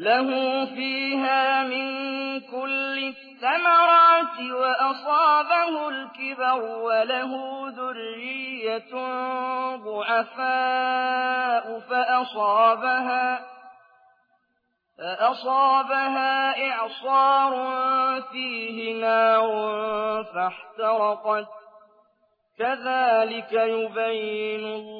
له فيها من كل الثمرات وأصابه الكبر وله ذرية ضعفاء فأصابها فأصابها إعصار فيه نار فاحترقت كذلك يبين الله